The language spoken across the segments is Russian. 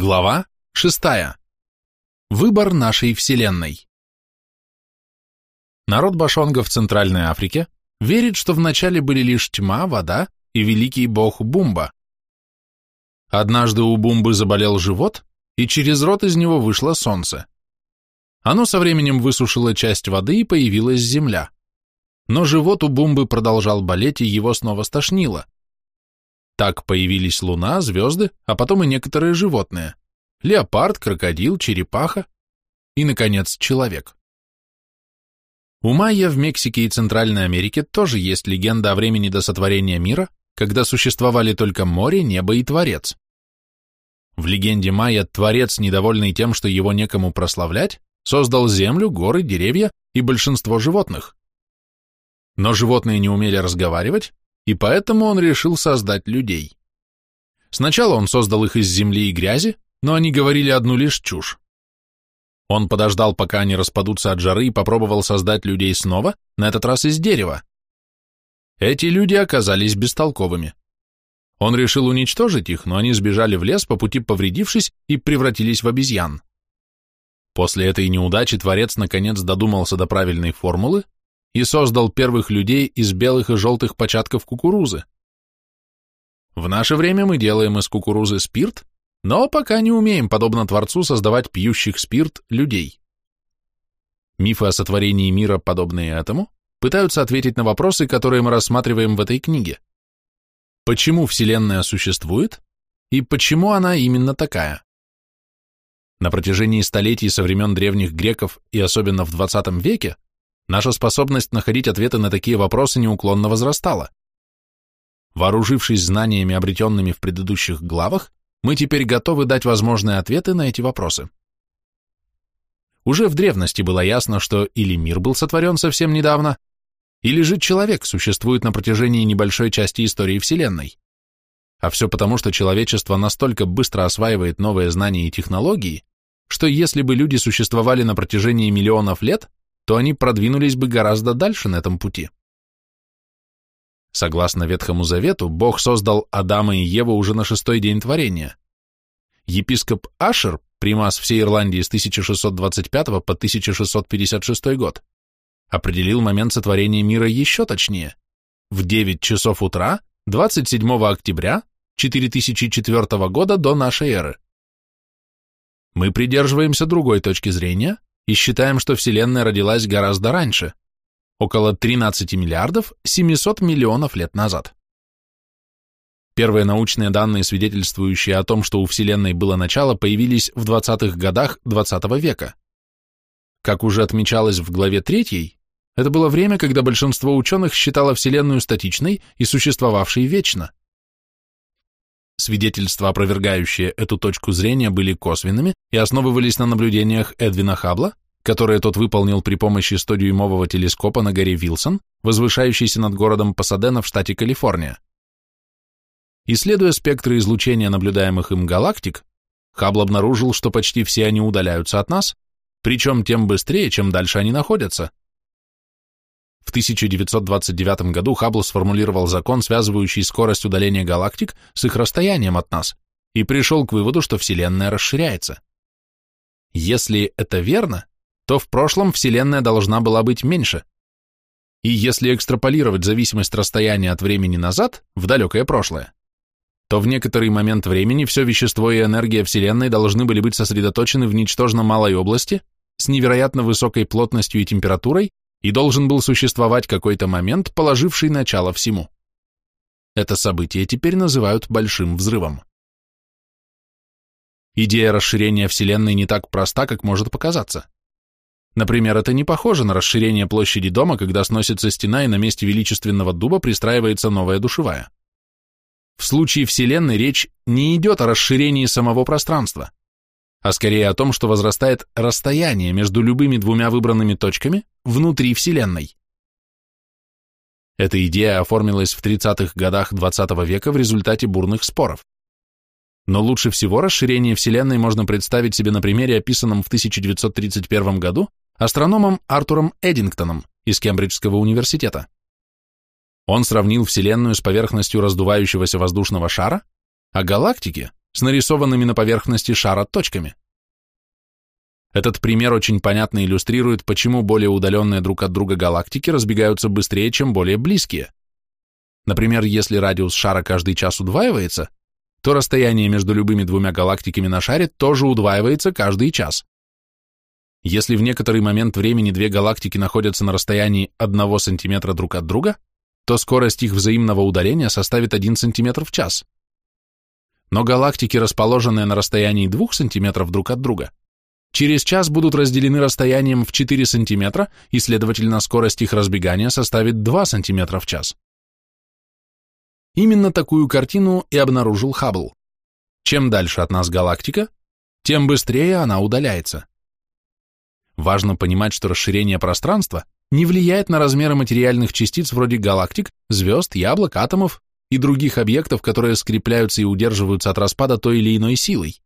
Глава 6. Выбор нашей Вселенной. Народ Башонга в Центральной Африке верит, что вначале были лишь тьма, вода и великий бог Бумба. Однажды у Бумбы заболел живот, и через рот из него вышло солнце. Оно со временем высушило часть воды и появилась земля. Но живот у Бумбы продолжал болеть, и его снова стошнило. Так появились луна, звезды, а потом и некоторые животные. Леопард, крокодил, черепаха и, наконец, человек. У майя в Мексике и Центральной Америке тоже есть легенда о времени до сотворения мира, когда существовали только море, небо и Творец. В легенде майя Творец, недовольный тем, что его некому прославлять, создал землю, горы, деревья и большинство животных. Но животные не умели разговаривать, и поэтому он решил создать людей. Сначала он создал их из земли и грязи, но они говорили одну лишь чушь. Он подождал, пока они распадутся от жары, и попробовал создать людей снова, на этот раз из дерева. Эти люди оказались бестолковыми. Он решил уничтожить их, но они сбежали в лес, по пути повредившись, и превратились в обезьян. После этой неудачи Творец наконец додумался до правильной формулы и создал первых людей из белых и желтых початков кукурузы. В наше время мы делаем из кукурузы спирт, но пока не умеем, подобно Творцу, создавать пьющих спирт людей. Мифы о сотворении мира, подобные этому, пытаются ответить на вопросы, которые мы рассматриваем в этой книге. Почему Вселенная существует и почему она именно такая? На протяжении столетий со времен древних греков и особенно в 20 веке наша способность находить ответы на такие вопросы неуклонно возрастала. Вооружившись знаниями, обретенными в предыдущих главах, мы теперь готовы дать возможные ответы на эти вопросы. Уже в древности было ясно, что или мир был сотворен совсем недавно, или же человек существует на протяжении небольшой части истории Вселенной. А все потому, что человечество настолько быстро осваивает новые знания и технологии, что если бы люди существовали на протяжении миллионов лет, то они продвинулись бы гораздо дальше на этом пути. Согласно Ветхому Завету, Бог создал Адама и Еву уже на шестой день творения. Епископ Ашер, примас всей Ирландии с 1625 по 1656 год, определил момент сотворения мира еще точнее – в 9 часов утра 27 октября 4004 года до нашей эры. Мы придерживаемся другой точки зрения и считаем, что Вселенная родилась гораздо раньше, около 13 миллиардов 700 миллионов лет назад. Первые научные данные, свидетельствующие о том, что у Вселенной было начало, появились в 20-х годах XX -го века. Как уже отмечалось в главе 3, это было время, когда большинство ученых считало Вселенную статичной и существовавшей вечно. Свидетельства, опровергающие эту точку зрения, были косвенными и основывались на наблюдениях Эдвина Хаббла, которые тот выполнил при помощи 100-дюймового телескопа на горе Вилсон, возвышающейся над городом Пасадена в штате Калифорния. Исследуя спектры излучения наблюдаемых им галактик, Хаббл обнаружил, что почти все они удаляются от нас, причем тем быстрее, чем дальше они находятся. В 1929 году Хаббл сформулировал закон, связывающий скорость удаления галактик с их расстоянием от нас, и пришел к выводу, что Вселенная расширяется. Если это верно, то в прошлом Вселенная должна была быть меньше. И если экстраполировать зависимость расстояния от времени назад, в далекое прошлое, то в некоторый момент времени все вещество и энергия Вселенной должны были быть сосредоточены в ничтожно малой области с невероятно высокой плотностью и температурой, и должен был существовать какой-то момент, положивший начало всему. Это событие теперь называют Большим Взрывом. Идея расширения Вселенной не так проста, как может показаться. Например, это не похоже на расширение площади дома, когда сносится стена и на месте величественного дуба пристраивается новая душевая. В случае Вселенной речь не идет о расширении самого пространства а скорее о том, что возрастает расстояние между любыми двумя выбранными точками внутри Вселенной. Эта идея оформилась в 30-х годах XX -го века в результате бурных споров. Но лучше всего расширение Вселенной можно представить себе на примере, описанном в 1931 году астрономом Артуром Эдингтоном из Кембриджского университета. Он сравнил Вселенную с поверхностью раздувающегося воздушного шара, а галактики с нарисованными на поверхности шара точками. Этот пример очень понятно иллюстрирует, почему более удаленные друг от друга галактики разбегаются быстрее, чем более близкие. Например, если радиус шара каждый час удваивается, то расстояние между любыми двумя галактиками на шаре тоже удваивается каждый час. Если в некоторый момент времени две галактики находятся на расстоянии 1 см друг от друга, то скорость их взаимного удаления составит 1 см в час. Но галактики, расположенные на расстоянии 2 см друг от друга, через час будут разделены расстоянием в 4 см, и, следовательно, скорость их разбегания составит 2 см в час. Именно такую картину и обнаружил Хаббл. Чем дальше от нас галактика, тем быстрее она удаляется. Важно понимать, что расширение пространства не влияет на размеры материальных частиц вроде галактик, звезд, яблок, атомов и других объектов, которые скрепляются и удерживаются от распада той или иной силой.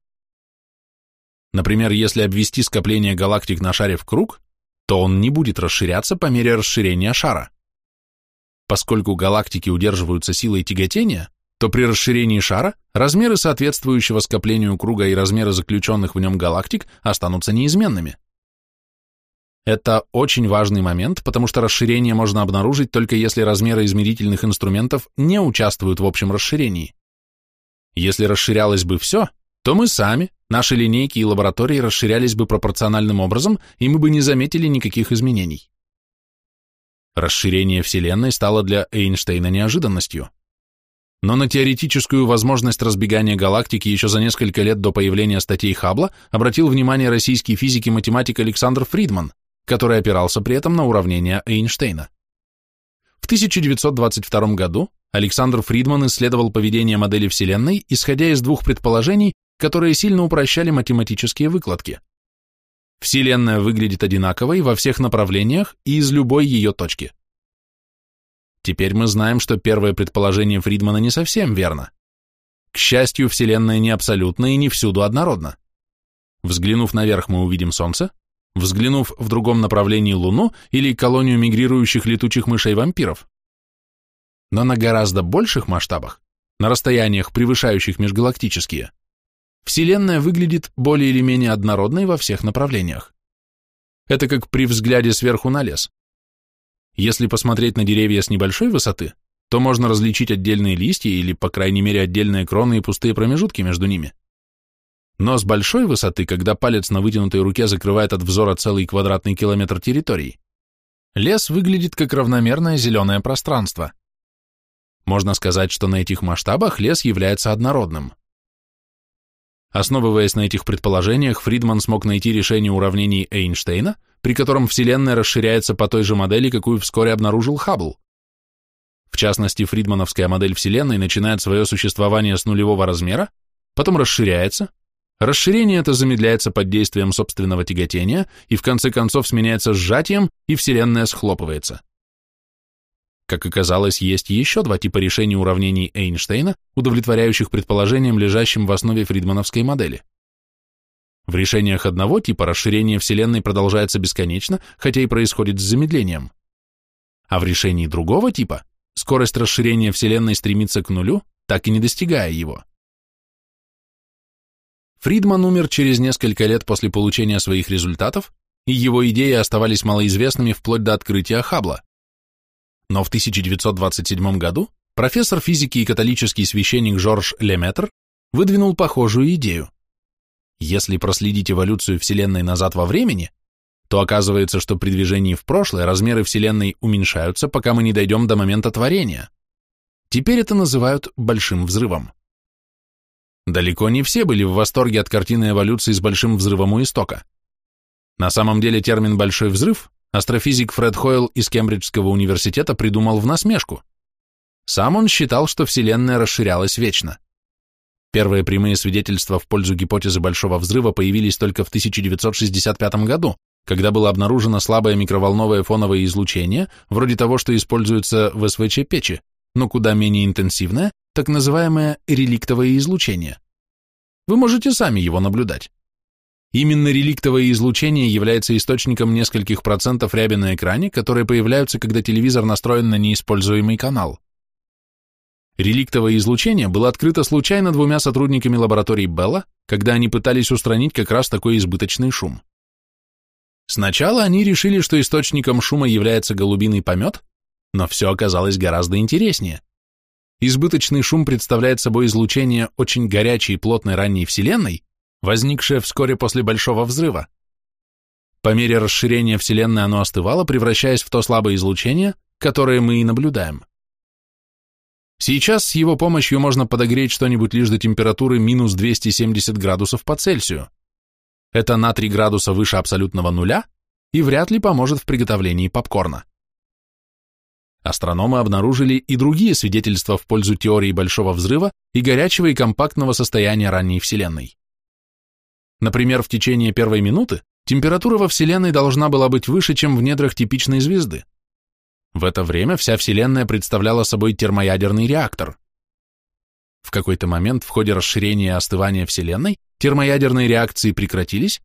Например, если обвести скопление галактик на шаре в круг, то он не будет расширяться по мере расширения шара. Поскольку галактики удерживаются силой тяготения, то при расширении шара размеры соответствующего скоплению круга и размеры заключенных в нем галактик останутся неизменными. Это очень важный момент, потому что расширение можно обнаружить только если размеры измерительных инструментов не участвуют в общем расширении. Если расширялось бы все, то мы сами, наши линейки и лаборатории расширялись бы пропорциональным образом, и мы бы не заметили никаких изменений. Расширение Вселенной стало для Эйнштейна неожиданностью. Но на теоретическую возможность разбегания галактики еще за несколько лет до появления статей Хаббла обратил внимание российский физик и математик Александр Фридман, который опирался при этом на уравнения Эйнштейна. В 1922 году Александр Фридман исследовал поведение модели Вселенной, исходя из двух предположений, которые сильно упрощали математические выкладки. Вселенная выглядит одинаковой во всех направлениях и из любой ее точки. Теперь мы знаем, что первое предположение Фридмана не совсем верно. К счастью, Вселенная не абсолютна и не всюду однородна. Взглянув наверх, мы увидим Солнце, взглянув в другом направлении Луну или колонию мигрирующих летучих мышей-вампиров. Но на гораздо больших масштабах, на расстояниях, превышающих межгалактические, Вселенная выглядит более или менее однородной во всех направлениях. Это как при взгляде сверху на лес. Если посмотреть на деревья с небольшой высоты, то можно различить отдельные листья или, по крайней мере, отдельные кроны и пустые промежутки между ними. Но с большой высоты, когда палец на вытянутой руке закрывает от взора целый квадратный километр территории, лес выглядит как равномерное зеленое пространство. Можно сказать, что на этих масштабах лес является однородным. Основываясь на этих предположениях, Фридман смог найти решение уравнений Эйнштейна, при котором Вселенная расширяется по той же модели, какую вскоре обнаружил Хаббл. В частности, фридмановская модель Вселенной начинает свое существование с нулевого размера, потом расширяется, расширение это замедляется под действием собственного тяготения и в конце концов сменяется сжатием, и Вселенная схлопывается. Как оказалось, есть еще два типа решений уравнений Эйнштейна, удовлетворяющих предположениям, лежащим в основе фридмановской модели. В решениях одного типа расширение Вселенной продолжается бесконечно, хотя и происходит с замедлением. А в решении другого типа скорость расширения Вселенной стремится к нулю, так и не достигая его. Фридман умер через несколько лет после получения своих результатов, и его идеи оставались малоизвестными вплоть до открытия Хаббла. Но в 1927 году профессор физики и католический священник Жорж Леметр выдвинул похожую идею. Если проследить эволюцию Вселенной назад во времени, то оказывается, что при движении в прошлое размеры Вселенной уменьшаются, пока мы не дойдем до момента творения. Теперь это называют большим взрывом. Далеко не все были в восторге от картины эволюции с большим взрывом у истока. На самом деле термин «большой взрыв» астрофизик Фред Хойл из Кембриджского университета придумал в насмешку. Сам он считал, что Вселенная расширялась вечно. Первые прямые свидетельства в пользу гипотезы Большого Взрыва появились только в 1965 году, когда было обнаружено слабое микроволновое фоновое излучение, вроде того, что используется в СВЧ-печи, но куда менее интенсивное, так называемое реликтовое излучение. Вы можете сами его наблюдать. Именно реликтовое излучение является источником нескольких процентов ряби на экране, которые появляются, когда телевизор настроен на неиспользуемый канал. Реликтовое излучение было открыто случайно двумя сотрудниками лаборатории Белла, когда они пытались устранить как раз такой избыточный шум. Сначала они решили, что источником шума является голубиный помет, но все оказалось гораздо интереснее. Избыточный шум представляет собой излучение очень горячей и плотной ранней Вселенной, возникшее вскоре после Большого взрыва. По мере расширения Вселенной оно остывало, превращаясь в то слабое излучение, которое мы и наблюдаем. Сейчас с его помощью можно подогреть что-нибудь лишь до температуры минус 270 градусов по Цельсию. Это на 3 градуса выше абсолютного нуля и вряд ли поможет в приготовлении попкорна. Астрономы обнаружили и другие свидетельства в пользу теории Большого взрыва и горячего и компактного состояния ранней Вселенной. Например, в течение первой минуты температура во Вселенной должна была быть выше, чем в недрах типичной звезды. В это время вся Вселенная представляла собой термоядерный реактор. В какой-то момент в ходе расширения и остывания Вселенной термоядерные реакции прекратились,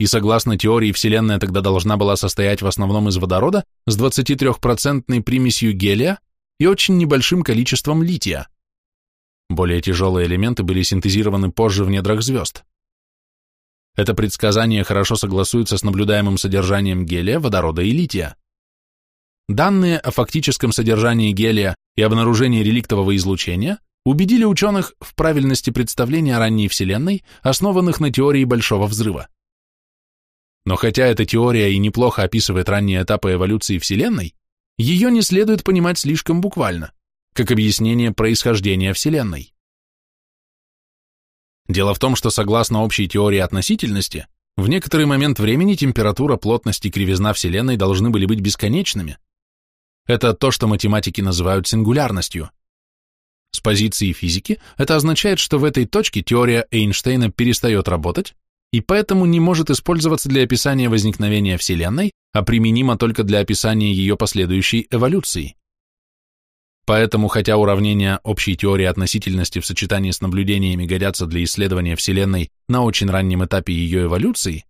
и согласно теории Вселенная тогда должна была состоять в основном из водорода с 23% примесью гелия и очень небольшим количеством лития. Более тяжелые элементы были синтезированы позже в недрах звезд. Это предсказание хорошо согласуется с наблюдаемым содержанием гелия, водорода и лития. Данные о фактическом содержании гелия и обнаружении реликтового излучения убедили ученых в правильности представления о ранней Вселенной, основанных на теории Большого Взрыва. Но хотя эта теория и неплохо описывает ранние этапы эволюции Вселенной, ее не следует понимать слишком буквально, как объяснение происхождения Вселенной. Дело в том, что согласно общей теории относительности, в некоторый момент времени температура, плотность и кривизна Вселенной должны были быть бесконечными, это то, что математики называют сингулярностью. С позиции физики это означает, что в этой точке теория Эйнштейна перестает работать и поэтому не может использоваться для описания возникновения Вселенной, а применима только для описания ее последующей эволюции. Поэтому, хотя уравнения общей теории относительности в сочетании с наблюдениями годятся для исследования Вселенной на очень раннем этапе ее эволюции,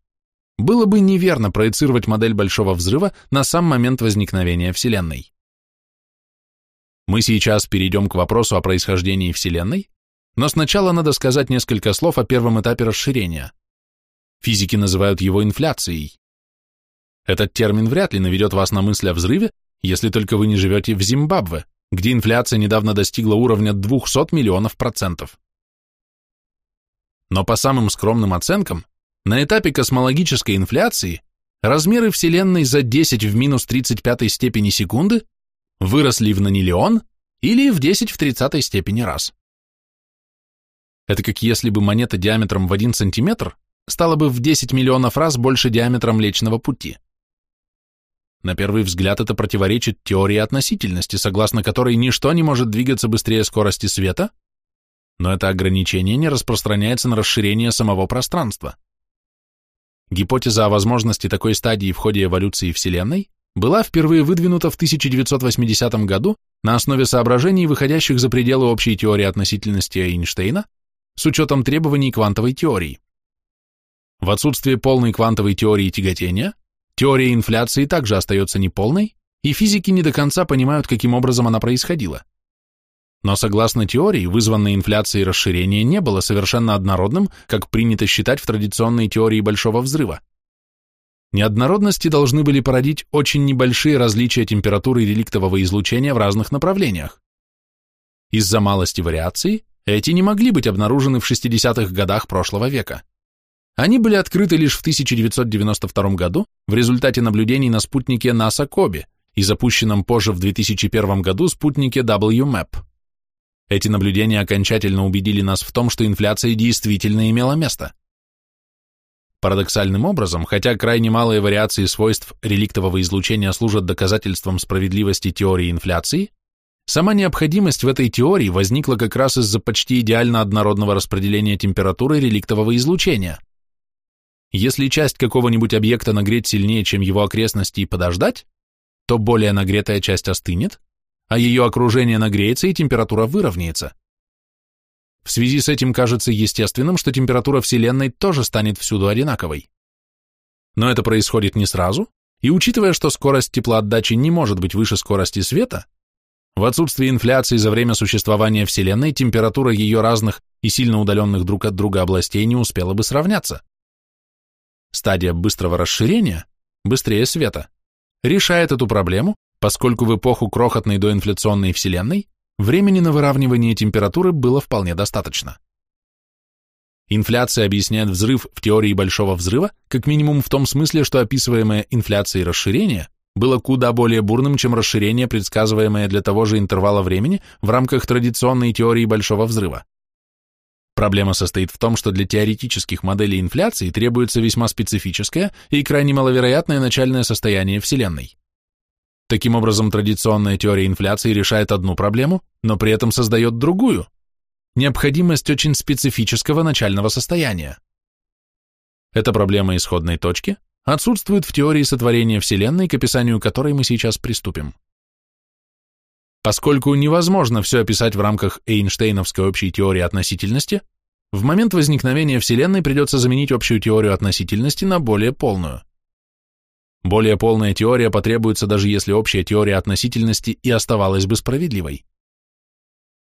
было бы неверно проецировать модель Большого Взрыва на сам момент возникновения Вселенной. Мы сейчас перейдем к вопросу о происхождении Вселенной, но сначала надо сказать несколько слов о первом этапе расширения. Физики называют его инфляцией. Этот термин вряд ли наведет вас на мысль о взрыве, если только вы не живете в Зимбабве, где инфляция недавно достигла уровня 200 миллионов процентов. Но по самым скромным оценкам, на этапе космологической инфляции размеры Вселенной за 10 в минус 35 степени секунды выросли в нанилион или в 10 в 30 степени раз. Это как если бы монета диаметром в 1 сантиметр стала бы в 10 миллионов раз больше диаметра Млечного Пути. На первый взгляд это противоречит теории относительности, согласно которой ничто не может двигаться быстрее скорости света, но это ограничение не распространяется на расширение самого пространства. Гипотеза о возможности такой стадии в ходе эволюции Вселенной была впервые выдвинута в 1980 году на основе соображений, выходящих за пределы общей теории относительности Эйнштейна с учетом требований квантовой теории. В отсутствие полной квантовой теории тяготения, теория инфляции также остается неполной, и физики не до конца понимают, каким образом она происходила. Но согласно теории, вызванной инфляцией расширение не было совершенно однородным, как принято считать в традиционной теории Большого Взрыва. Неоднородности должны были породить очень небольшие различия температуры реликтового излучения в разных направлениях. Из-за малости вариаций эти не могли быть обнаружены в 60-х годах прошлого века. Они были открыты лишь в 1992 году в результате наблюдений на спутнике NASA Коби и запущенном позже в 2001 году спутнике WMAP. Эти наблюдения окончательно убедили нас в том, что инфляция действительно имела место. Парадоксальным образом, хотя крайне малые вариации свойств реликтового излучения служат доказательством справедливости теории инфляции, сама необходимость в этой теории возникла как раз из-за почти идеально однородного распределения температуры реликтового излучения. Если часть какого-нибудь объекта нагреть сильнее, чем его окрестности и подождать, то более нагретая часть остынет, а ее окружение нагреется и температура выровняется. В связи с этим кажется естественным, что температура Вселенной тоже станет всюду одинаковой. Но это происходит не сразу, и учитывая, что скорость теплоотдачи не может быть выше скорости света, В отсутствии инфляции за время существования Вселенной температура ее разных и сильно удаленных друг от друга областей не успела бы сравняться. Стадия быстрого расширения, быстрее света, решает эту проблему, поскольку в эпоху крохотной доинфляционной Вселенной времени на выравнивание температуры было вполне достаточно. Инфляция объясняет взрыв в теории Большого Взрыва, как минимум в том смысле, что описываемое инфляцией расширение было куда более бурным, чем расширение, предсказываемое для того же интервала времени в рамках традиционной теории Большого Взрыва. Проблема состоит в том, что для теоретических моделей инфляции требуется весьма специфическое и крайне маловероятное начальное состояние Вселенной. Таким образом, традиционная теория инфляции решает одну проблему, но при этом создает другую – необходимость очень специфического начального состояния. Эта проблема исходной точки отсутствует в теории сотворения Вселенной, к описанию которой мы сейчас приступим. Поскольку невозможно все описать в рамках Эйнштейновской общей теории относительности, в момент возникновения Вселенной придется заменить общую теорию относительности на более полную. Более полная теория потребуется даже если общая теория относительности и оставалась бы справедливой.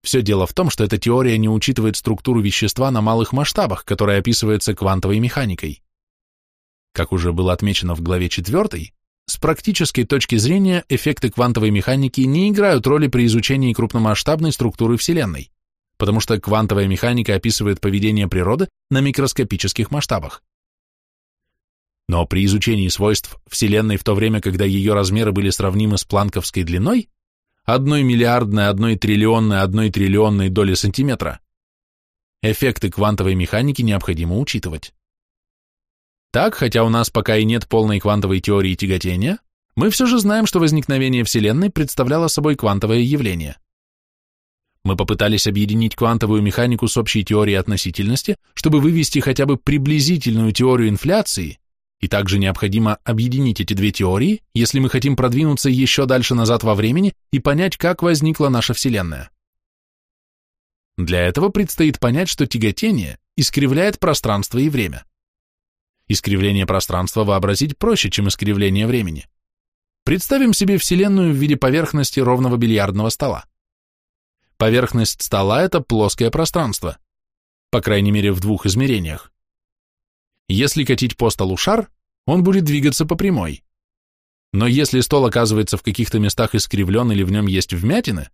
Все дело в том, что эта теория не учитывает структуру вещества на малых масштабах, которая описывается квантовой механикой. Как уже было отмечено в главе 4, с практической точки зрения эффекты квантовой механики не играют роли при изучении крупномасштабной структуры Вселенной, потому что квантовая механика описывает поведение природы на микроскопических масштабах. Но при изучении свойств Вселенной в то время, когда ее размеры были сравнимы с планковской длиной, одной миллиардной, одной триллионной, одной триллионной доли сантиметра, эффекты квантовой механики необходимо учитывать. Так, хотя у нас пока и нет полной квантовой теории тяготения, мы все же знаем, что возникновение Вселенной представляло собой квантовое явление. Мы попытались объединить квантовую механику с общей теорией относительности, чтобы вывести хотя бы приблизительную теорию инфляции и также необходимо объединить эти две теории, если мы хотим продвинуться еще дальше назад во времени и понять, как возникла наша Вселенная. Для этого предстоит понять, что тяготение искривляет пространство и время. Искривление пространства вообразить проще, чем искривление времени. Представим себе Вселенную в виде поверхности ровного бильярдного стола. Поверхность стола – это плоское пространство, по крайней мере в двух измерениях. Если катить по столу шар, он будет двигаться по прямой. Но если стол оказывается в каких-то местах искривлен или в нем есть вмятины,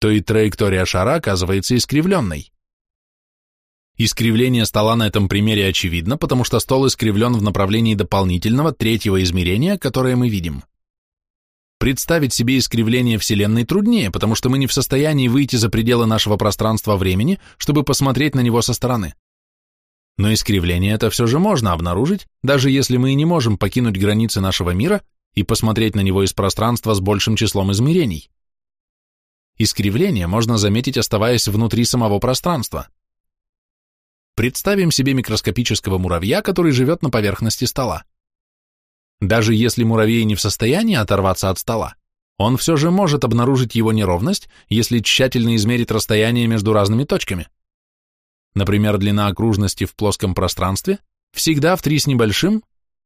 то и траектория шара оказывается искривленной. Искривление стола на этом примере очевидно, потому что стол искривлен в направлении дополнительного третьего измерения, которое мы видим. Представить себе искривление Вселенной труднее, потому что мы не в состоянии выйти за пределы нашего пространства-времени, чтобы посмотреть на него со стороны. Но искривление это все же можно обнаружить, даже если мы и не можем покинуть границы нашего мира и посмотреть на него из пространства с большим числом измерений. Искривление можно заметить, оставаясь внутри самого пространства. Представим себе микроскопического муравья, который живет на поверхности стола. Даже если муравей не в состоянии оторваться от стола, он все же может обнаружить его неровность, если тщательно измерить расстояние между разными точками. Например, длина окружности в плоском пространстве всегда в 3 с небольшим,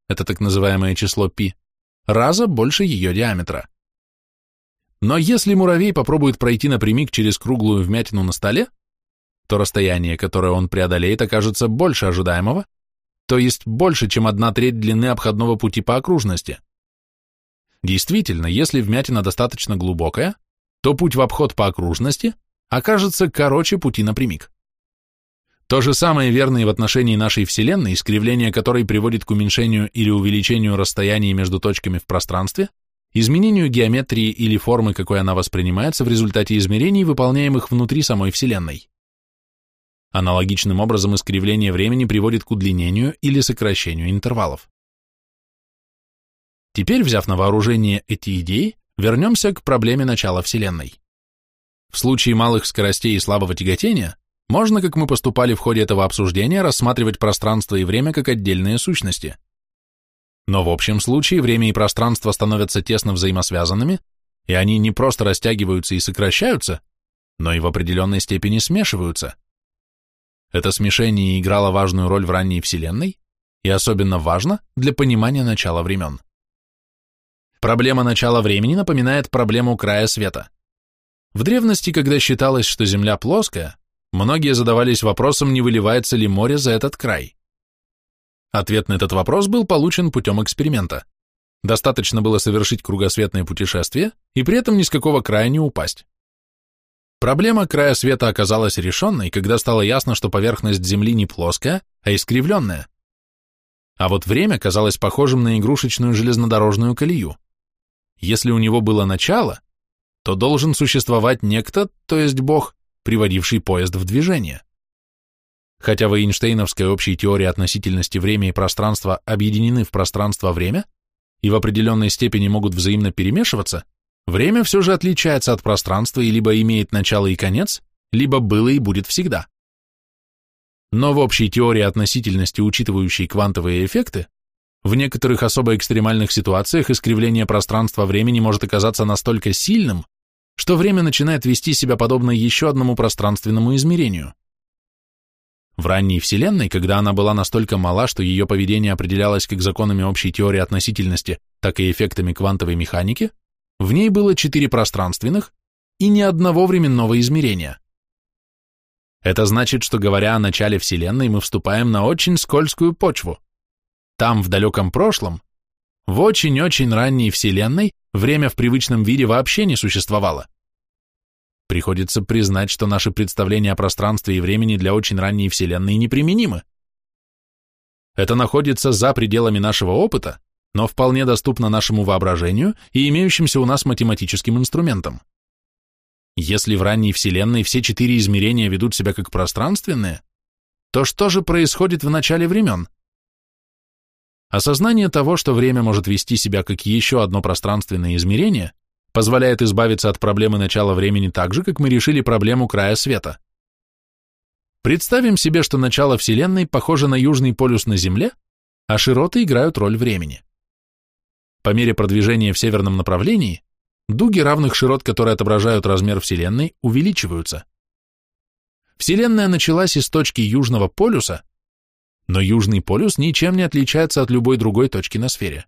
это так называемое число π, раза больше ее диаметра. Но если муравей попробует пройти напрямик через круглую вмятину на столе, то расстояние, которое он преодолеет, окажется больше ожидаемого, то есть больше, чем одна треть длины обходного пути по окружности. Действительно, если вмятина достаточно глубокая, то путь в обход по окружности окажется короче пути напрямик. То же самое верно и в отношении нашей Вселенной, искривление которой приводит к уменьшению или увеличению расстояний между точками в пространстве, изменению геометрии или формы, какой она воспринимается в результате измерений, выполняемых внутри самой Вселенной. Аналогичным образом искривление времени приводит к удлинению или сокращению интервалов. Теперь, взяв на вооружение эти идеи, вернемся к проблеме начала Вселенной. В случае малых скоростей и слабого тяготения можно, как мы поступали в ходе этого обсуждения, рассматривать пространство и время как отдельные сущности. Но в общем случае время и пространство становятся тесно взаимосвязанными, и они не просто растягиваются и сокращаются, но и в определенной степени смешиваются. Это смешение играло важную роль в ранней Вселенной и особенно важно для понимания начала времен. Проблема начала времени напоминает проблему края света. В древности, когда считалось, что Земля плоская, многие задавались вопросом, не выливается ли море за этот край. Ответ на этот вопрос был получен путем эксперимента. Достаточно было совершить кругосветное путешествие и при этом ни с какого края не упасть. Проблема края света оказалась решенной, когда стало ясно, что поверхность Земли не плоская, а искривленная. А вот время казалось похожим на игрушечную железнодорожную колею. Если у него было начало, то должен существовать некто, то есть Бог, приводивший поезд в движение. Хотя в Эйнштейновской общей теории относительности время и пространства объединены в пространство-время и в определенной степени могут взаимно перемешиваться, время все же отличается от пространства и либо имеет начало и конец, либо было и будет всегда. Но в общей теории относительности, учитывающей квантовые эффекты, в некоторых особо экстремальных ситуациях искривление пространства-времени может оказаться настолько сильным, что время начинает вести себя подобно еще одному пространственному измерению. В ранней Вселенной, когда она была настолько мала, что ее поведение определялось как законами общей теории относительности, так и эффектами квантовой механики, в ней было четыре пространственных и ни одного временного измерения. Это значит, что говоря о начале Вселенной, мы вступаем на очень скользкую почву. Там, в далеком прошлом, в очень-очень ранней Вселенной, время в привычном виде вообще не существовало. Приходится признать, что наши представления о пространстве и времени для очень ранней Вселенной неприменимы. Это находится за пределами нашего опыта, но вполне доступно нашему воображению и имеющимся у нас математическим инструментам. Если в ранней Вселенной все четыре измерения ведут себя как пространственные, то что же происходит в начале времен? Осознание того, что время может вести себя как еще одно пространственное измерение, позволяет избавиться от проблемы начала времени так же, как мы решили проблему края света. Представим себе, что начало Вселенной похоже на южный полюс на Земле, а широты играют роль времени. По мере продвижения в северном направлении, дуги равных широт, которые отображают размер Вселенной, увеличиваются. Вселенная началась из точки южного полюса, но южный полюс ничем не отличается от любой другой точки на сфере.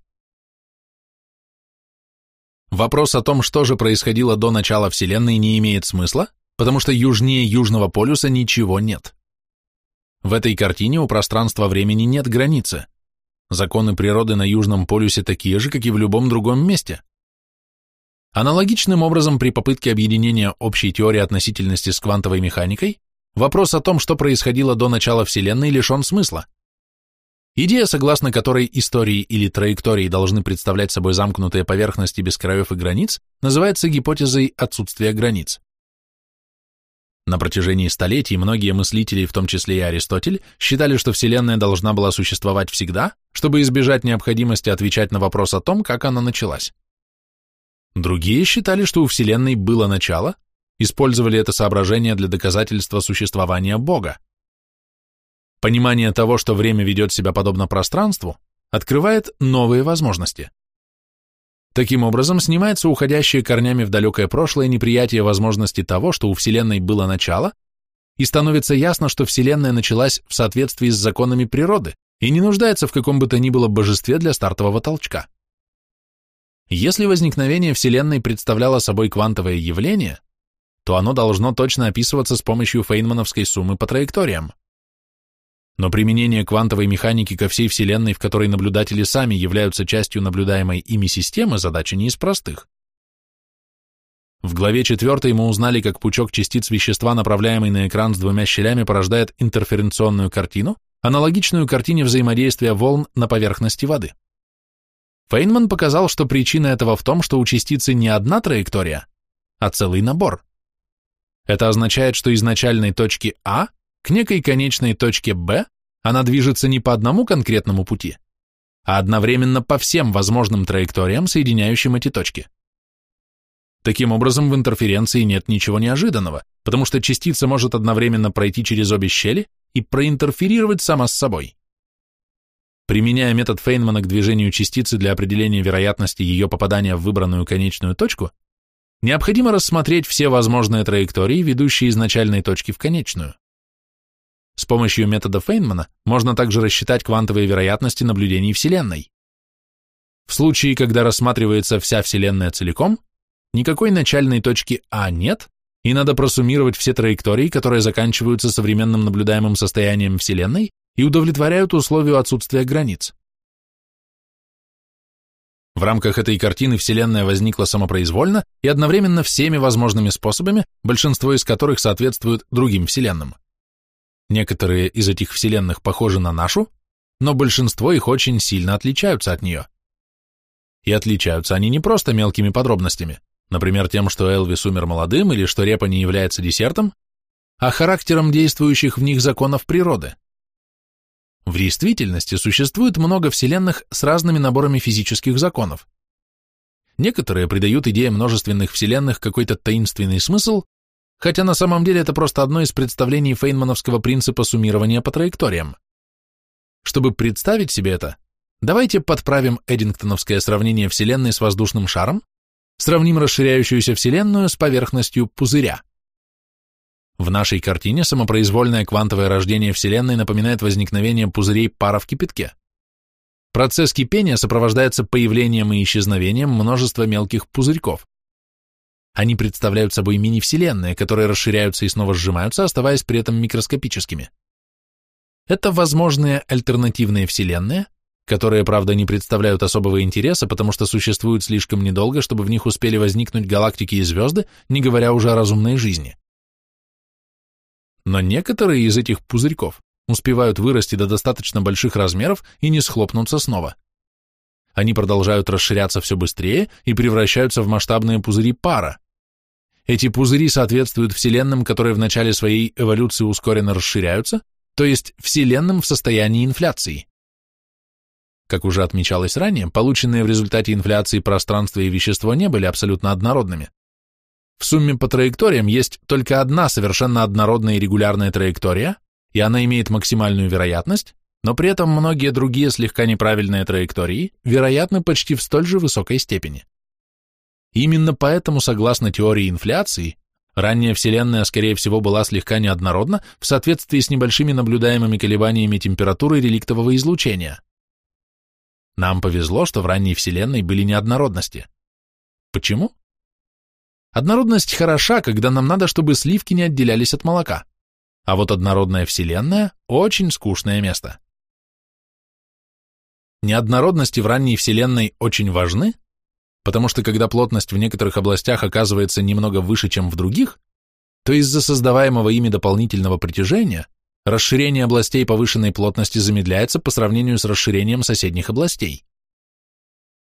Вопрос о том, что же происходило до начала Вселенной, не имеет смысла, потому что южнее Южного полюса ничего нет. В этой картине у пространства-времени нет границы. Законы природы на Южном полюсе такие же, как и в любом другом месте. Аналогичным образом при попытке объединения общей теории относительности с квантовой механикой, вопрос о том, что происходило до начала Вселенной, лишен смысла. Идея, согласно которой истории или траектории должны представлять собой замкнутые поверхности без краев и границ, называется гипотезой отсутствия границ. На протяжении столетий многие мыслители, в том числе и Аристотель, считали, что Вселенная должна была существовать всегда, чтобы избежать необходимости отвечать на вопрос о том, как она началась. Другие считали, что у Вселенной было начало, использовали это соображение для доказательства существования Бога. Понимание того, что время ведет себя подобно пространству, открывает новые возможности. Таким образом, снимается уходящее корнями в далекое прошлое неприятие возможности того, что у Вселенной было начало, и становится ясно, что Вселенная началась в соответствии с законами природы и не нуждается в каком бы то ни было божестве для стартового толчка. Если возникновение Вселенной представляло собой квантовое явление, то оно должно точно описываться с помощью фейнмановской суммы по траекториям. Но применение квантовой механики ко всей Вселенной, в которой наблюдатели сами являются частью наблюдаемой ими системы, задача не из простых. В главе 4 мы узнали, как пучок частиц вещества, направляемый на экран с двумя щелями, порождает интерференционную картину, аналогичную картине взаимодействия волн на поверхности воды. Фейнман показал, что причина этого в том, что у частицы не одна траектория, а целый набор. Это означает, что из начальной точки А к некой конечной точке Б она движется не по одному конкретному пути, а одновременно по всем возможным траекториям, соединяющим эти точки. Таким образом, в интерференции нет ничего неожиданного, потому что частица может одновременно пройти через обе щели и проинтерферировать сама с собой. Применяя метод Фейнмана к движению частицы для определения вероятности ее попадания в выбранную конечную точку, необходимо рассмотреть все возможные траектории, ведущие из начальной точки в конечную. С помощью метода Фейнмана можно также рассчитать квантовые вероятности наблюдений Вселенной. В случае, когда рассматривается вся Вселенная целиком, никакой начальной точки А нет, и надо просуммировать все траектории, которые заканчиваются современным наблюдаемым состоянием Вселенной и удовлетворяют условию отсутствия границ. В рамках этой картины Вселенная возникла самопроизвольно и одновременно всеми возможными способами, большинство из которых соответствуют другим Вселенным. Некоторые из этих Вселенных похожи на нашу, но большинство их очень сильно отличаются от нее. И отличаются они не просто мелкими подробностями, например, тем, что Элвис умер молодым или что репа не является десертом, а характером действующих в них законов природы. В действительности существует много вселенных с разными наборами физических законов. Некоторые придают идее множественных вселенных какой-то таинственный смысл, хотя на самом деле это просто одно из представлений фейнмановского принципа суммирования по траекториям. Чтобы представить себе это, давайте подправим эдингтоновское сравнение Вселенной с воздушным шаром, сравним расширяющуюся Вселенную с поверхностью пузыря. В нашей картине самопроизвольное квантовое рождение Вселенной напоминает возникновение пузырей пара в кипятке. Процесс кипения сопровождается появлением и исчезновением множества мелких пузырьков. Они представляют собой мини-вселенные, которые расширяются и снова сжимаются, оставаясь при этом микроскопическими. Это возможные альтернативные вселенные, которые, правда, не представляют особого интереса, потому что существуют слишком недолго, чтобы в них успели возникнуть галактики и звезды, не говоря уже о разумной жизни. Но некоторые из этих пузырьков успевают вырасти до достаточно больших размеров и не схлопнуться снова. Они продолжают расширяться все быстрее и превращаются в масштабные пузыри пара. Эти пузыри соответствуют вселенным, которые в начале своей эволюции ускоренно расширяются, то есть вселенным в состоянии инфляции. Как уже отмечалось ранее, полученные в результате инфляции пространство и вещество не были абсолютно однородными. В сумме по траекториям есть только одна совершенно однородная и регулярная траектория, и она имеет максимальную вероятность, но при этом многие другие слегка неправильные траектории вероятны почти в столь же высокой степени. Именно поэтому, согласно теории инфляции, ранняя Вселенная, скорее всего, была слегка неоднородна в соответствии с небольшими наблюдаемыми колебаниями температуры реликтового излучения. Нам повезло, что в ранней Вселенной были неоднородности. Почему? Однородность хороша, когда нам надо, чтобы сливки не отделялись от молока. А вот однородная Вселенная – очень скучное место. Неоднородности в ранней Вселенной очень важны, потому что когда плотность в некоторых областях оказывается немного выше, чем в других, то из-за создаваемого ими дополнительного притяжения расширение областей повышенной плотности замедляется по сравнению с расширением соседних областей.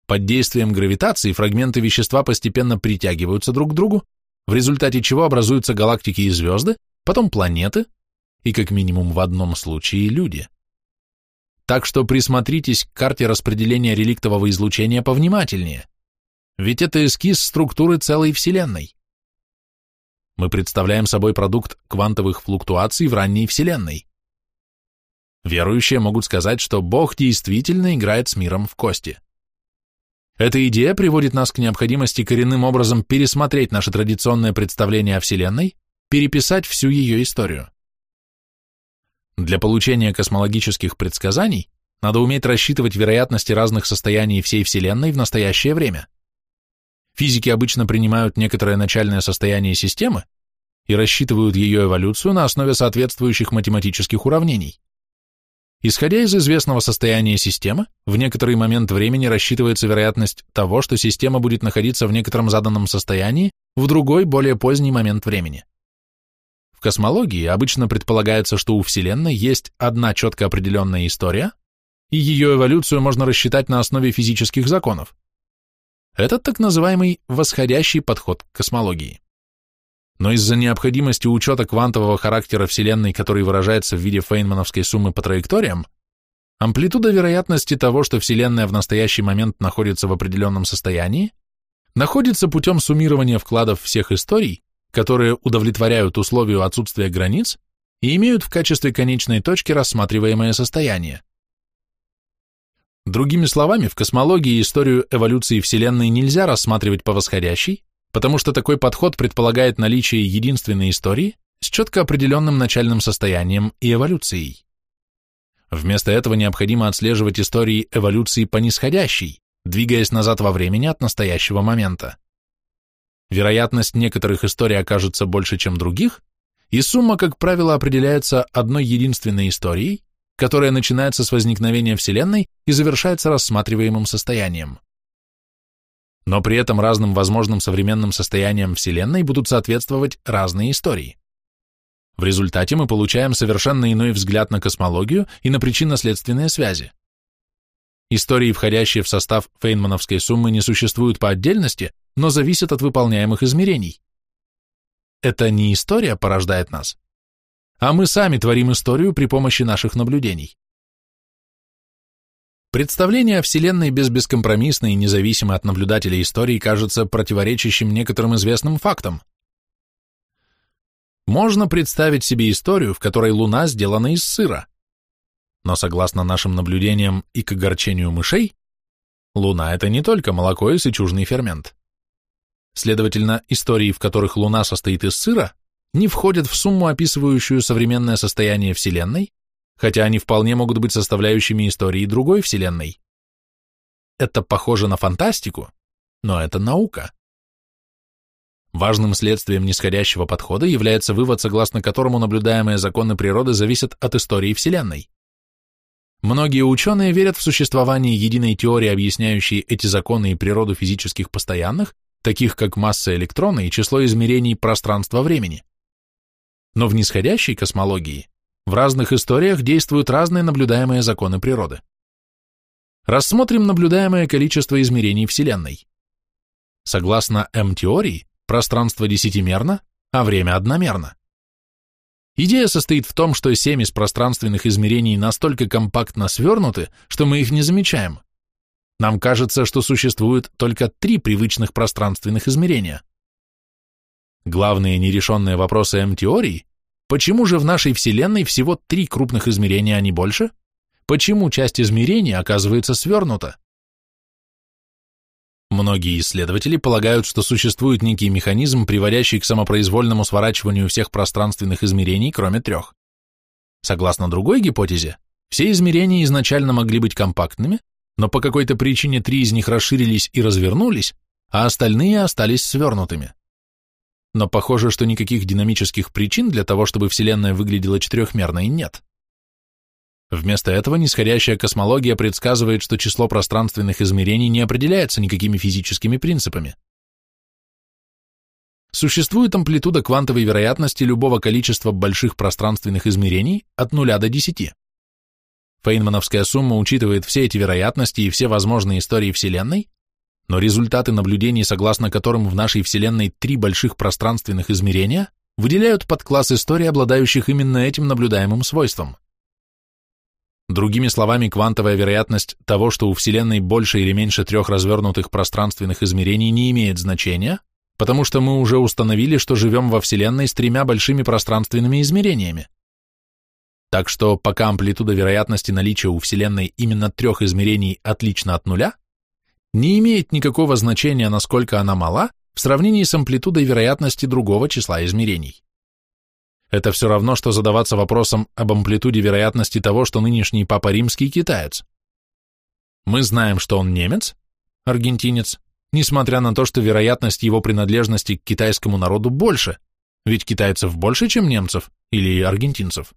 Под действием гравитации фрагменты вещества постепенно притягиваются друг к другу, в результате чего образуются галактики и звезды, потом планеты, и как минимум в одном случае люди. Так что присмотритесь к карте распределения реликтового излучения повнимательнее, ведь это эскиз структуры целой Вселенной. Мы представляем собой продукт квантовых флуктуаций в ранней Вселенной. Верующие могут сказать, что Бог действительно играет с миром в кости. Эта идея приводит нас к необходимости коренным образом пересмотреть наше традиционное представление о Вселенной, переписать всю ее историю. Для получения космологических предсказаний надо уметь рассчитывать вероятности разных состояний всей Вселенной в настоящее время. Физики обычно принимают некоторое начальное состояние системы и рассчитывают ее эволюцию на основе соответствующих математических уравнений. Исходя из известного состояния системы, в некоторый момент времени рассчитывается вероятность того, что система будет находиться в некотором заданном состоянии в другой, более поздний момент времени. В космологии обычно предполагается, что у Вселенной есть одна четко определенная история, и ее эволюцию можно рассчитать на основе физических законов. Это так называемый восходящий подход к космологии но из-за необходимости учета квантового характера Вселенной, который выражается в виде фейнмановской суммы по траекториям, амплитуда вероятности того, что Вселенная в настоящий момент находится в определенном состоянии, находится путем суммирования вкладов всех историй, которые удовлетворяют условию отсутствия границ и имеют в качестве конечной точки рассматриваемое состояние. Другими словами, в космологии историю эволюции Вселенной нельзя рассматривать по восходящей, потому что такой подход предполагает наличие единственной истории с четко определенным начальным состоянием и эволюцией. Вместо этого необходимо отслеживать истории эволюции по нисходящей, двигаясь назад во времени от настоящего момента. Вероятность некоторых историй окажется больше, чем других, и сумма, как правило, определяется одной единственной историей, которая начинается с возникновения Вселенной и завершается рассматриваемым состоянием. Но при этом разным возможным современным состояниям Вселенной будут соответствовать разные истории. В результате мы получаем совершенно иной взгляд на космологию и на причинно-следственные связи. Истории, входящие в состав фейнмановской суммы, не существуют по отдельности, но зависят от выполняемых измерений. Это не история порождает нас, а мы сами творим историю при помощи наших наблюдений. Представление о Вселенной без бескомпромиссной и независимой от наблюдателя истории кажется противоречащим некоторым известным фактам. Можно представить себе историю, в которой Луна сделана из сыра. Но согласно нашим наблюдениям и к огорчению мышей, Луна – это не только молоко и сычужный фермент. Следовательно, истории, в которых Луна состоит из сыра, не входят в сумму, описывающую современное состояние Вселенной, хотя они вполне могут быть составляющими истории другой Вселенной. Это похоже на фантастику, но это наука. Важным следствием нисходящего подхода является вывод, согласно которому наблюдаемые законы природы зависят от истории Вселенной. Многие ученые верят в существование единой теории, объясняющей эти законы и природу физических постоянных, таких как масса электрона и число измерений пространства-времени. Но в нисходящей космологии в разных историях действуют разные наблюдаемые законы природы. Рассмотрим наблюдаемое количество измерений Вселенной. Согласно М-теории, пространство десятимерно, а время одномерно. Идея состоит в том, что семь из пространственных измерений настолько компактно свернуты, что мы их не замечаем. Нам кажется, что существует только три привычных пространственных измерения. Главные нерешенные вопросы М-теории – почему же в нашей Вселенной всего три крупных измерения, а не больше? Почему часть измерения оказывается свернута? Многие исследователи полагают, что существует некий механизм, приводящий к самопроизвольному сворачиванию всех пространственных измерений, кроме трех. Согласно другой гипотезе, все измерения изначально могли быть компактными, но по какой-то причине три из них расширились и развернулись, а остальные остались свернутыми. Но похоже, что никаких динамических причин для того, чтобы Вселенная выглядела четырехмерной, нет. Вместо этого нисходящая космология предсказывает, что число пространственных измерений не определяется никакими физическими принципами. Существует амплитуда квантовой вероятности любого количества больших пространственных измерений от 0 до 10. Фейнмановская сумма учитывает все эти вероятности и все возможные истории Вселенной, но результаты наблюдений, согласно которым в нашей Вселенной три больших пространственных измерения, выделяют подкласс историй, обладающих именно этим наблюдаемым свойством. Другими словами, квантовая вероятность того, что у Вселенной больше или меньше трех развернутых пространственных измерений не имеет значения, потому что мы уже установили, что живем во Вселенной с тремя большими пространственными измерениями. Так что пока амплитуда вероятности наличия у Вселенной именно трех измерений отлична от нуля, не имеет никакого значения, насколько она мала в сравнении с амплитудой вероятности другого числа измерений. Это все равно, что задаваться вопросом об амплитуде вероятности того, что нынешний Папа Римский китаец. Мы знаем, что он немец, аргентинец, несмотря на то, что вероятность его принадлежности к китайскому народу больше, ведь китайцев больше, чем немцев или аргентинцев.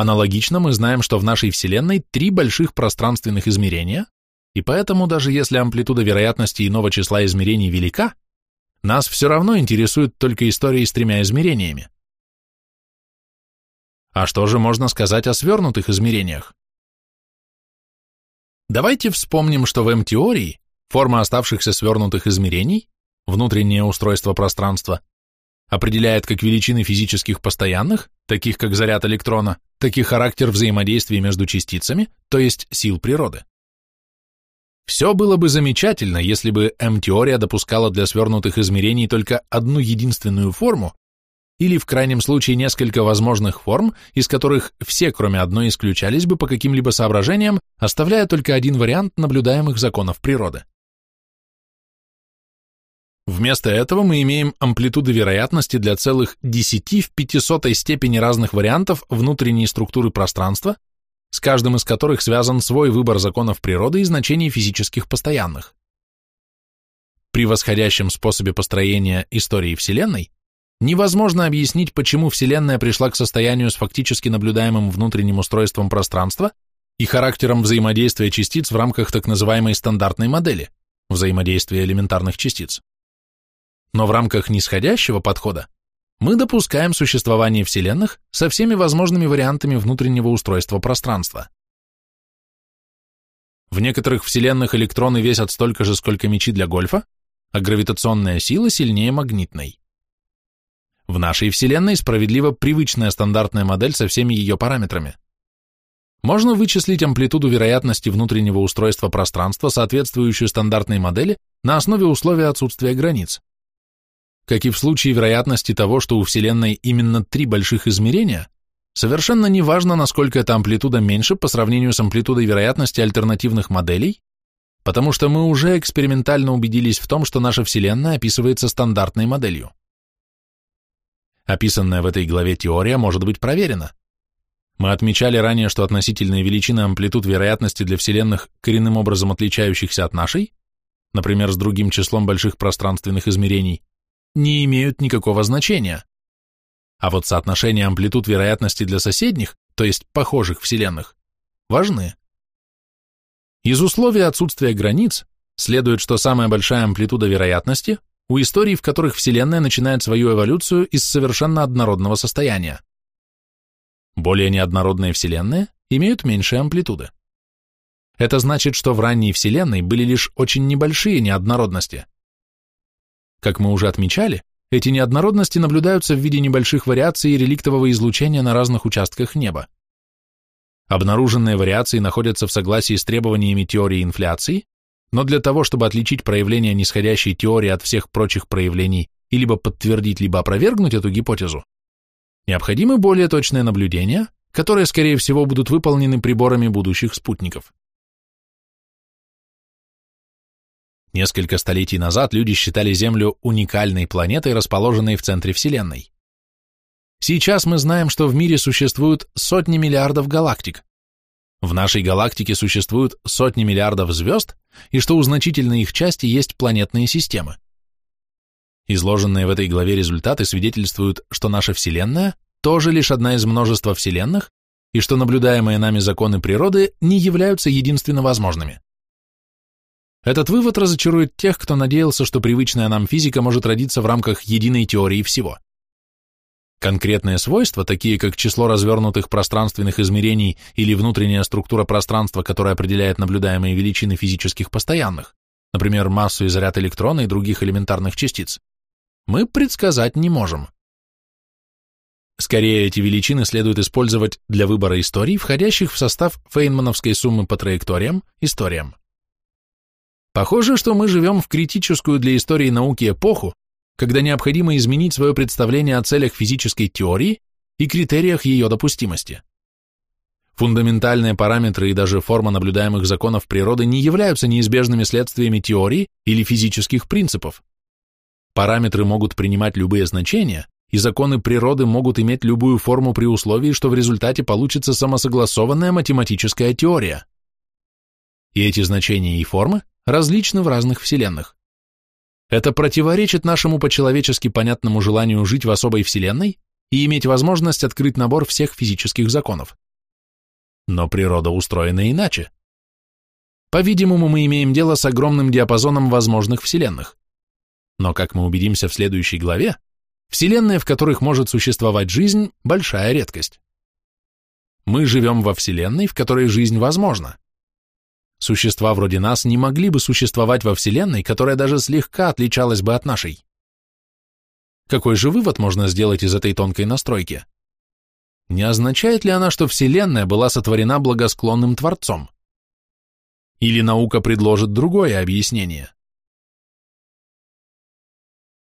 Аналогично мы знаем, что в нашей Вселенной три больших пространственных измерения, и поэтому даже если амплитуда вероятности иного числа измерений велика, нас все равно интересует только история с тремя измерениями. А что же можно сказать о свернутых измерениях? Давайте вспомним, что в М-теории форма оставшихся свернутых измерений, внутреннее устройство пространства, определяет как величины физических постоянных, таких как заряд электрона, так и характер взаимодействия между частицами, то есть сил природы. Все было бы замечательно, если бы М-теория допускала для свернутых измерений только одну единственную форму, или в крайнем случае несколько возможных форм, из которых все, кроме одной, исключались бы по каким-либо соображениям, оставляя только один вариант наблюдаемых законов природы. Вместо этого мы имеем амплитуды вероятности для целых 10 в 500 степени разных вариантов внутренней структуры пространства, с каждым из которых связан свой выбор законов природы и значений физических постоянных. при восходящем способе построения истории Вселенной, невозможно объяснить, почему Вселенная пришла к состоянию с фактически наблюдаемым внутренним устройством пространства и характером взаимодействия частиц в рамках так называемой стандартной модели взаимодействия элементарных частиц. Но в рамках нисходящего подхода мы допускаем существование вселенных со всеми возможными вариантами внутреннего устройства пространства. В некоторых вселенных электроны весят столько же, сколько мячи для гольфа, а гравитационная сила сильнее магнитной. В нашей Вселенной справедлива привычная стандартная модель со всеми ее параметрами. Можно вычислить амплитуду вероятности внутреннего устройства пространства, соответствующую стандартной модели, на основе условия отсутствия границ. Как и в случае вероятности того, что у Вселенной именно три больших измерения, совершенно не важно, насколько эта амплитуда меньше по сравнению с амплитудой вероятности альтернативных моделей, потому что мы уже экспериментально убедились в том, что наша Вселенная описывается стандартной моделью. Описанная в этой главе теория может быть проверена. Мы отмечали ранее, что относительные величины амплитуд вероятности для вселенных, коренным образом отличающихся от нашей, например, с другим числом больших пространственных измерений, не имеют никакого значения. А вот соотношение амплитуд вероятности для соседних, то есть похожих вселенных, важны. Из условия отсутствия границ следует, что самая большая амплитуда вероятности у историй, в которых Вселенная начинает свою эволюцию из совершенно однородного состояния. Более неоднородные вселенные имеют меньшие амплитуды. Это значит, что в ранней Вселенной были лишь очень небольшие неоднородности. Как мы уже отмечали, эти неоднородности наблюдаются в виде небольших вариаций реликтового излучения на разных участках неба. Обнаруженные вариации находятся в согласии с требованиями теории инфляции, но для того, чтобы отличить проявление нисходящей теории от всех прочих проявлений и либо подтвердить, либо опровергнуть эту гипотезу, Необходимы более точные наблюдения, которые, скорее всего, будут выполнены приборами будущих спутников. Несколько столетий назад люди считали Землю уникальной планетой, расположенной в центре Вселенной. Сейчас мы знаем, что в мире существуют сотни миллиардов галактик. В нашей галактике существуют сотни миллиардов звезд, и что у значительной их части есть планетные системы. Изложенные в этой главе результаты свидетельствуют, что наша Вселенная тоже лишь одна из множества Вселенных, и что наблюдаемые нами законы природы не являются единственно возможными. Этот вывод разочарует тех, кто надеялся, что привычная нам физика может родиться в рамках единой теории всего. Конкретные свойства, такие как число развернутых пространственных измерений или внутренняя структура пространства, которая определяет наблюдаемые величины физических постоянных, например, массу и заряд электрона и других элементарных частиц, мы предсказать не можем. Скорее, эти величины следует использовать для выбора историй, входящих в состав фейнмановской суммы по траекториям, историям. Похоже, что мы живем в критическую для истории науки эпоху, когда необходимо изменить свое представление о целях физической теории и критериях ее допустимости. Фундаментальные параметры и даже форма наблюдаемых законов природы не являются неизбежными следствиями теории или физических принципов. Параметры могут принимать любые значения, и законы природы могут иметь любую форму при условии, что в результате получится самосогласованная математическая теория. И эти значения и формы различны в разных вселенных. Это противоречит нашему по-человечески понятному желанию жить в особой вселенной и иметь возможность открыть набор всех физических законов. Но природа устроена иначе. По-видимому, мы имеем дело с огромным диапазоном возможных вселенных. Но, как мы убедимся в следующей главе, вселенные, в которых может существовать жизнь, большая редкость. Мы живем во вселенной, в которой жизнь возможна. Существа вроде нас не могли бы существовать во вселенной, которая даже слегка отличалась бы от нашей. Какой же вывод можно сделать из этой тонкой настройки? Не означает ли она, что Вселенная была сотворена благосклонным Творцом? Или наука предложит другое объяснение?